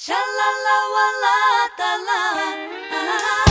Sha la la wa la ta la.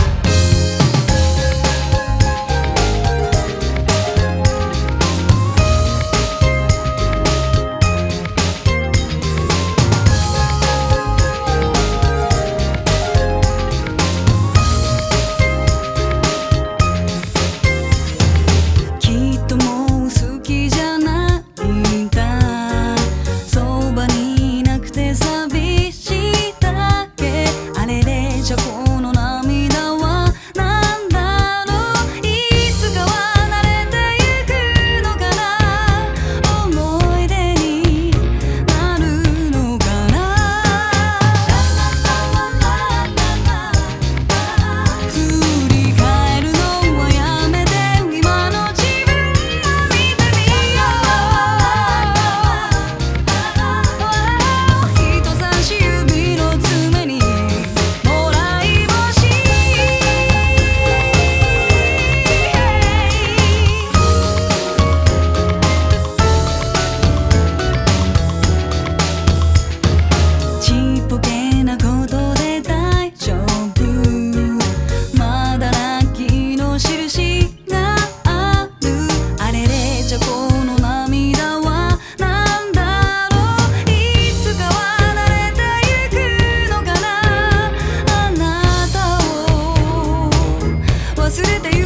忘れて